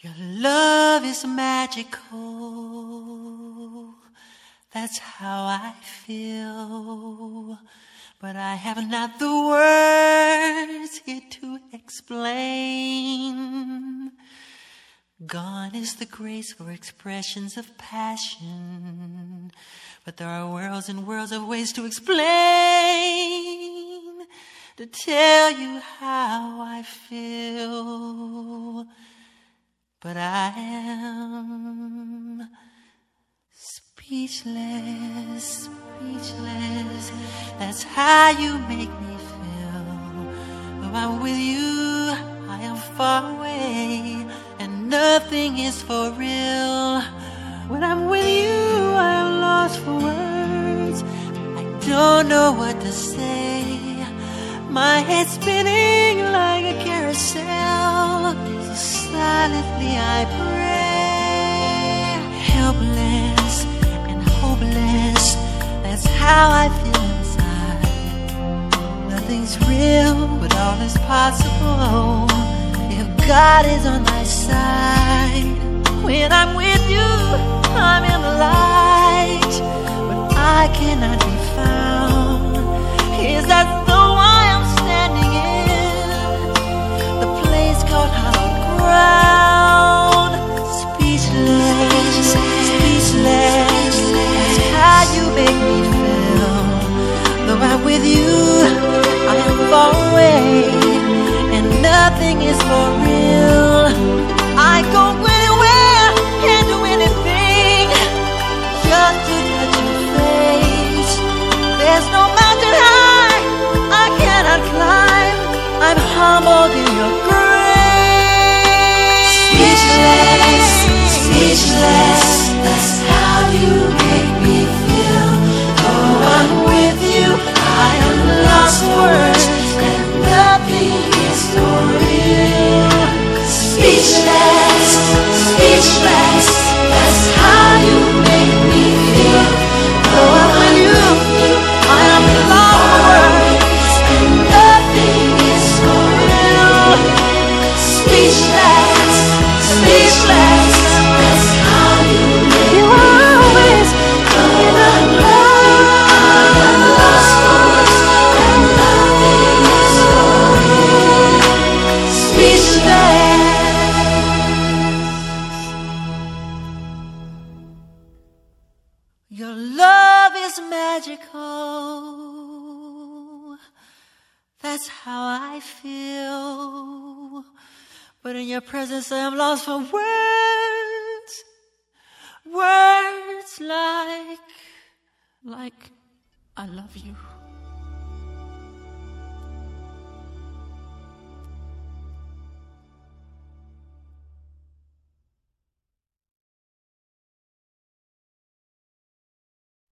Your love is magical. That's how I feel. But I have not the words here to explain. Gone is the grace for expressions of passion. But there are worlds and worlds of ways to explain, to tell you how I feel. But I am speechless, speechless. That's how you make me feel. Though I'm with you, I am far away, and nothing is for real. When I'm with you, I am lost for words. I don't know what to say. My head's spinning like a carousel. Silently I pray. Helpless and hopeless. That's how I feel inside. Nothing's real, but all is possible. If God is on my side. When I'm with you, I'm in the light. But I cannot be you, I am far away. And nothing is for real. I go anywhere and do anything just to touch your face. There's no mountain high I cannot climb. I'm humbled in your Your love is magical. That's how I feel. But in your presence, I am lost for words. Words like, like, I love you.